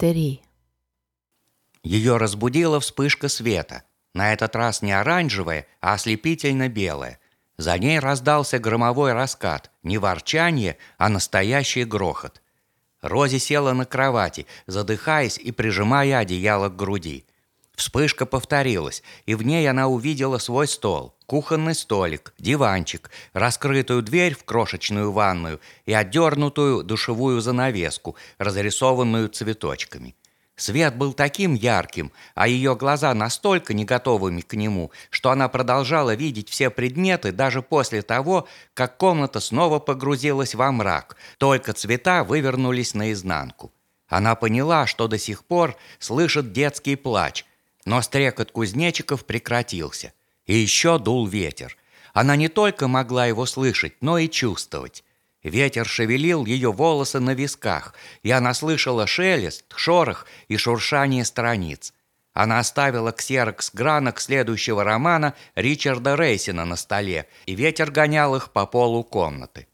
Три. Ее разбудила вспышка света. На этот раз не оранжевая, а ослепительно белая. За ней раздался громовой раскат. Не ворчание, а настоящий грохот. Рози села на кровати, задыхаясь и прижимая одеяло к груди. Вспышка повторилась, и в ней она увидела свой стол, кухонный столик, диванчик, раскрытую дверь в крошечную ванную и отдернутую душевую занавеску, разрисованную цветочками. Свет был таким ярким, а ее глаза настолько не готовыми к нему, что она продолжала видеть все предметы даже после того, как комната снова погрузилась во мрак, только цвета вывернулись наизнанку. Она поняла, что до сих пор слышит детский плач, но стрекот кузнечиков прекратился. И еще дул ветер. Она не только могла его слышать, но и чувствовать. Ветер шевелил ее волосы на висках, и она слышала шелест, шорох и шуршание страниц. Она оставила ксерокс гранок следующего романа Ричарда Рейсина на столе, и ветер гонял их по полу комнаты.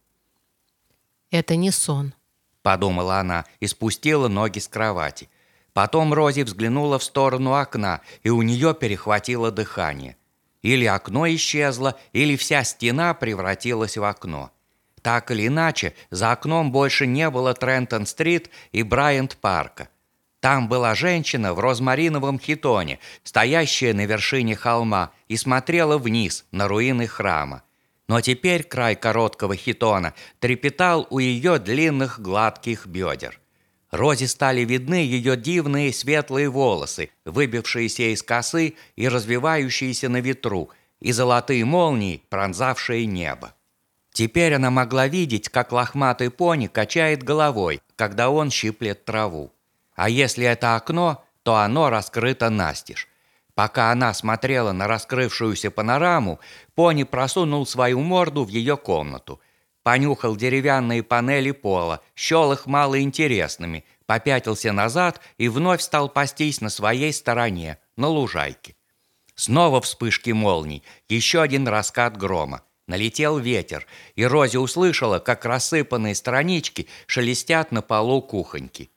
Это не сон. Подумала она и спустила ноги с кровати. Потом Рози взглянула в сторону окна, и у нее перехватило дыхание. Или окно исчезло, или вся стена превратилась в окно. Так или иначе, за окном больше не было Трентон-стрит и Брайант-парка. Там была женщина в розмариновом хитоне, стоящая на вершине холма, и смотрела вниз на руины храма. Но теперь край короткого хитона трепетал у ее длинных гладких бедер. Розе стали видны ее дивные светлые волосы, выбившиеся из косы и развивающиеся на ветру, и золотые молнии, пронзавшие небо. Теперь она могла видеть, как лохматый пони качает головой, когда он щиплет траву. А если это окно, то оно раскрыто настежь. Пока она смотрела на раскрывшуюся панораму, пони просунул свою морду в ее комнату. Понюхал деревянные панели пола, счел их малоинтересными, попятился назад и вновь стал пастись на своей стороне, на лужайке. Снова вспышки молний, еще один раскат грома. Налетел ветер, и Рози услышала, как рассыпанные странички шелестят на полу кухоньки.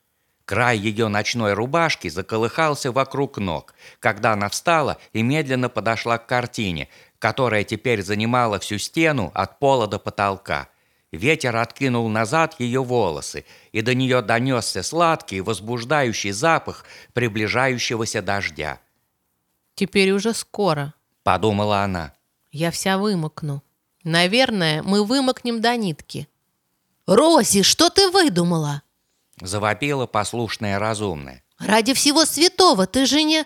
Край ее ночной рубашки заколыхался вокруг ног, когда она встала и медленно подошла к картине, которая теперь занимала всю стену от пола до потолка. Ветер откинул назад ее волосы, и до нее донесся сладкий, возбуждающий запах приближающегося дождя. Теперь уже скоро, подумала она. Я вся вымокну. Наверное, мы вымокнем до нитки. «Рози, что ты выдумала?» Завопила послушная разумная. «Ради всего святого, ты же не...»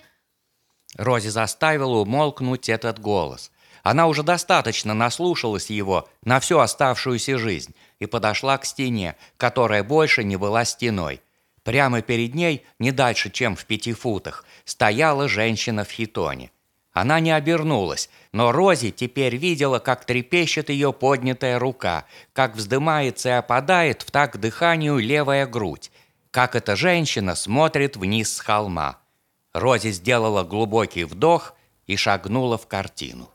Рози заставила умолкнуть этот голос. Она уже достаточно наслушалась его на всю оставшуюся жизнь и подошла к стене, которая больше не была стеной. Прямо перед ней, не дальше, чем в пяти футах, стояла женщина в хитоне. Она не обернулась, но Рози теперь видела, как трепещет ее поднятая рука, как вздымается и опадает в так дыханию левая грудь, как эта женщина смотрит вниз с холма. Рози сделала глубокий вдох и шагнула в картину.